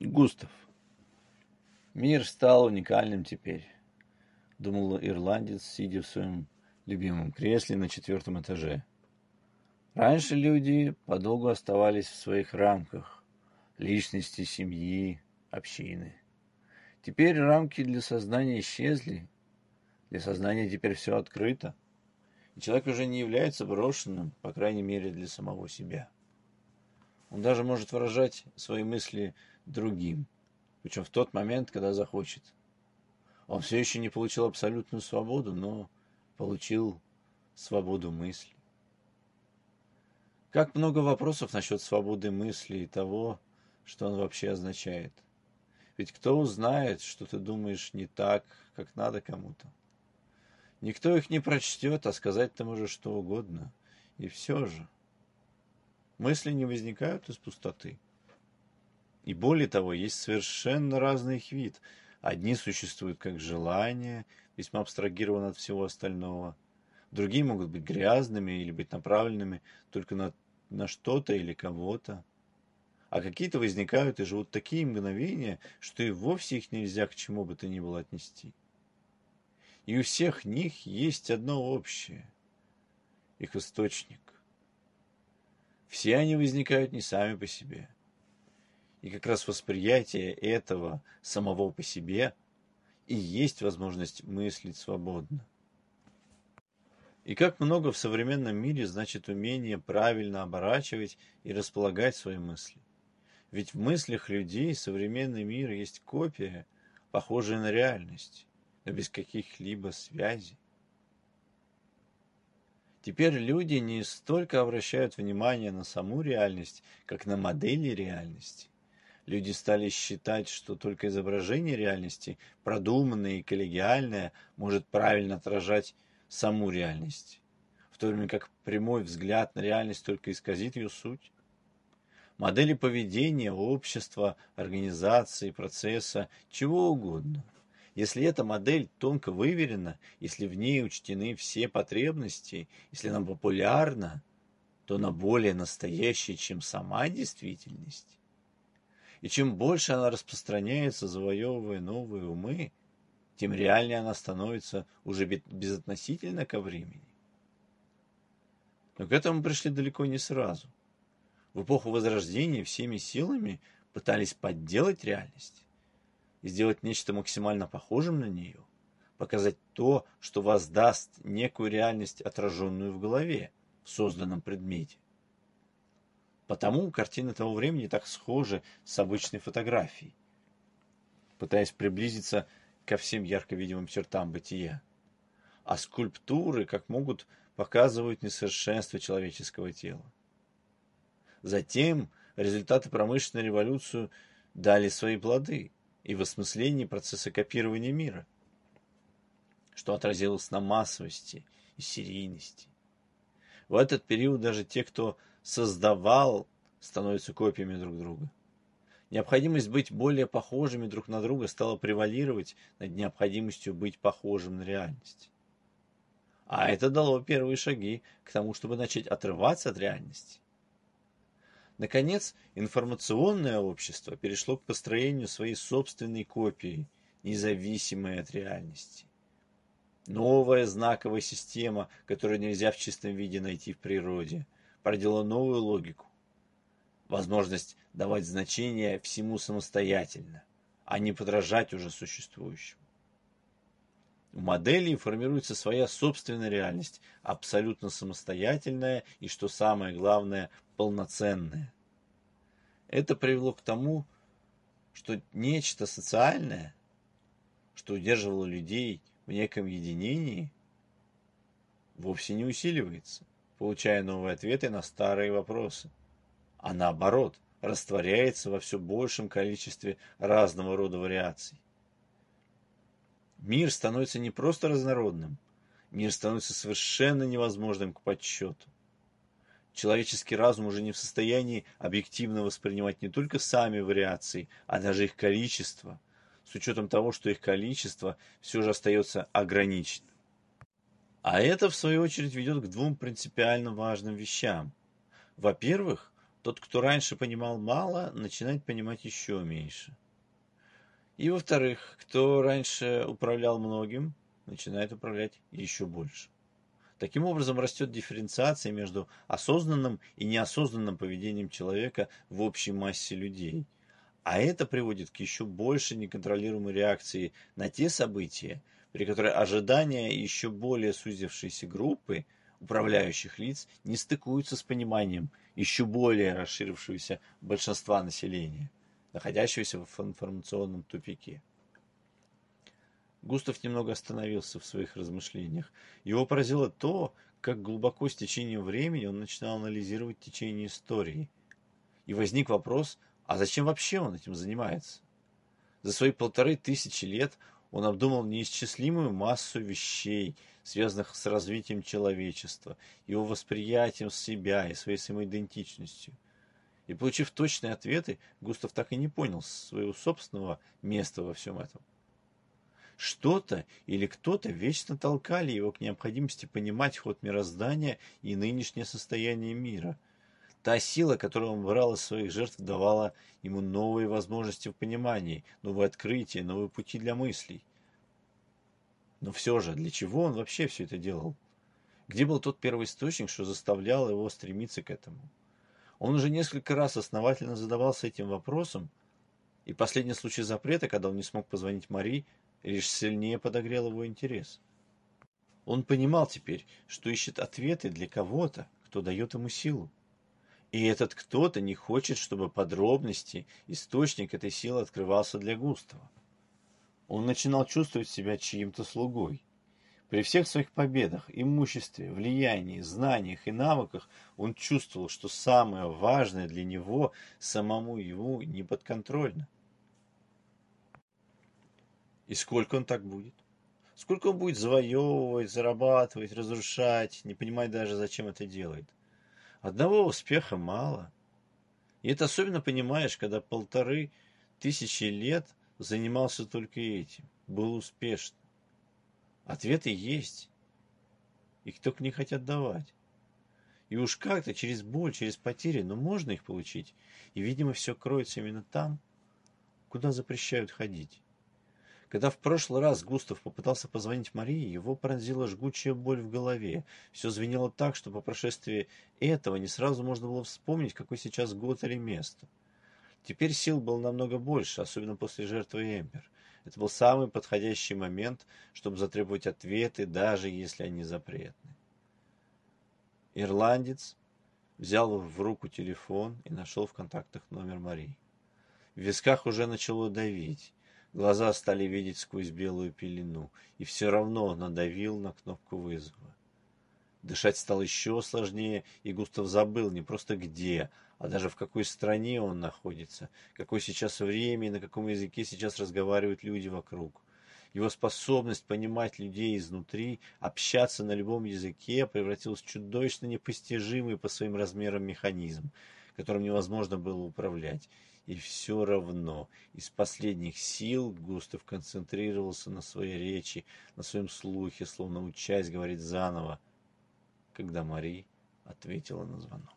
Густав. Мир стал уникальным теперь, думал ирландец, сидя в своем любимом кресле на четвертом этаже. Раньше люди подолгу оставались в своих рамках личности, семьи, общины. Теперь рамки для сознания исчезли, для сознания теперь все открыто, и человек уже не является брошенным, по крайней мере, для самого себя. Он даже может выражать свои мысли другим, причем в тот момент, когда захочет. Он все еще не получил абсолютную свободу, но получил свободу мысли. Как много вопросов насчет свободы мысли и того, что он вообще означает. Ведь кто узнает, что ты думаешь не так, как надо кому-то? Никто их не прочтет, а сказать ты можешь что угодно. И все же. Мысли не возникают из пустоты. И более того, есть совершенно разный их вид. Одни существуют как желания, весьма абстрагированы от всего остального. Другие могут быть грязными или быть направленными только на, на что-то или кого-то. А какие-то возникают и живут такие мгновения, что и вовсе их нельзя к чему бы то ни было отнести. И у всех них есть одно общее – их источник. Все они возникают не сами по себе – и как раз восприятие этого самого по себе и есть возможность мыслить свободно. И как много в современном мире значит умение правильно оборачивать и располагать свои мысли. Ведь в мыслях людей современный мир есть копия, похожая на реальность, но без каких-либо связей. Теперь люди не столько обращают внимание на саму реальность, как на модели реальности. Люди стали считать, что только изображение реальности, продуманное и коллегиальное, может правильно отражать саму реальность, в то время как прямой взгляд на реальность только исказит ее суть. Модели поведения, общества, организации, процесса, чего угодно. Если эта модель тонко выверена, если в ней учтены все потребности, если она популярна, то она более настоящая, чем сама действительность. И чем больше она распространяется, завоевывая новые умы, тем реальнее она становится уже безотносительно ко времени. Но к этому пришли далеко не сразу. В эпоху Возрождения всеми силами пытались подделать реальность и сделать нечто максимально похожим на нее, показать то, что воздаст некую реальность, отраженную в голове, в созданном предмете. Потому картины того времени так схожи с обычной фотографией, пытаясь приблизиться ко всем ярко видимым чертам бытия. А скульптуры, как могут, показывают несовершенство человеческого тела. Затем результаты промышленной революции дали свои плоды и в осмыслении процесса копирования мира, что отразилось на массовости и серийности. В этот период даже те, кто создавал, становятся копиями друг друга. Необходимость быть более похожими друг на друга стала превалировать над необходимостью быть похожим на реальность. А это дало первые шаги к тому, чтобы начать отрываться от реальности. Наконец, информационное общество перешло к построению своей собственной копии, независимой от реальности. Новая знаковая система, которую нельзя в чистом виде найти в природе – породило новую логику. Возможность давать значение всему самостоятельно, а не подражать уже существующему. У моделей формируется своя собственная реальность, абсолютно самостоятельная и, что самое главное, полноценная. Это привело к тому, что нечто социальное, что удерживало людей в неком единении, вовсе не усиливается – получая новые ответы на старые вопросы. А наоборот, растворяется во все большем количестве разного рода вариаций. Мир становится не просто разнородным, мир становится совершенно невозможным к подсчету. Человеческий разум уже не в состоянии объективно воспринимать не только сами вариации, а даже их количество, с учетом того, что их количество все же остается ограниченным. А это, в свою очередь, ведет к двум принципиально важным вещам. Во-первых, Тот, кто раньше понимал мало, начинает понимать еще меньше. И во-вторых, кто раньше управлял многим, начинает управлять еще больше. Таким образом растет дифференциация между осознанным и неосознанным поведением человека в общей массе людей. А это приводит к еще большей неконтролируемой реакции на те события, при которой ожидания еще более сузившейся группы управляющих лиц не стыкуются с пониманием еще более расширившегося большинства населения, находящегося в информационном тупике. Густав немного остановился в своих размышлениях. Его поразило то, как глубоко с течением времени он начинал анализировать течение истории. И возник вопрос, а зачем вообще он этим занимается? За свои полторы тысячи лет он обдумал неисчислимую массу вещей, связанных с развитием человечества, его восприятием себя и своей самоидентичностью. И получив точные ответы, Густав так и не понял своего собственного места во всем этом. Что-то или кто-то вечно толкали его к необходимости понимать ход мироздания и нынешнее состояние мира. Та сила, которую он брал из своих жертв, давала ему новые возможности в понимании, новые открытия, новые пути для мыслей. Но все же, для чего он вообще все это делал? Где был тот первый источник, что заставлял его стремиться к этому? Он уже несколько раз основательно задавался этим вопросом, и последний случай запрета, когда он не смог позвонить Мари, лишь сильнее подогрел его интерес. Он понимал теперь, что ищет ответы для кого-то, кто дает ему силу. И этот кто-то не хочет, чтобы подробности, источник этой силы открывался для Густава. Он начинал чувствовать себя чьим-то слугой. При всех своих победах, имуществе, влиянии, знаниях и навыках он чувствовал, что самое важное для него самому ему не подконтрольно. И сколько он так будет? Сколько он будет завоевывать, зарабатывать, разрушать, не понимая даже, зачем это делает? Одного успеха мало. И это особенно понимаешь, когда полторы тысячи лет занимался только этим, был успешным. Ответы есть, их только не хотят давать. И уж как-то через боль, через потери, но можно их получить. И, видимо, все кроется именно там, куда запрещают ходить. Когда в прошлый раз Густав попытался позвонить Марии, его пронзила жгучая боль в голове. Все звенело так, что по прошествии этого не сразу можно было вспомнить, какой сейчас год или место. Теперь сил было намного больше, особенно после жертвы Эмбер. Это был самый подходящий момент, чтобы затребовать ответы, даже если они запретны. Ирландец взял в руку телефон и нашел в контактах номер Марии. В висках уже начало давить. Глаза стали видеть сквозь белую пелену, и все равно надавил на кнопку вызова. Дышать стало еще сложнее, и Густав забыл не просто где, а даже в какой стране он находится, какое сейчас время и на каком языке сейчас разговаривают люди вокруг. Его способность понимать людей изнутри, общаться на любом языке превратилась в чудовищно непостижимый по своим размерам механизм, которым невозможно было управлять. И все равно из последних сил Густав концентрировался на своей речи, на своем слухе, словно учась говорить заново, когда Мари ответила на звонок.